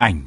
any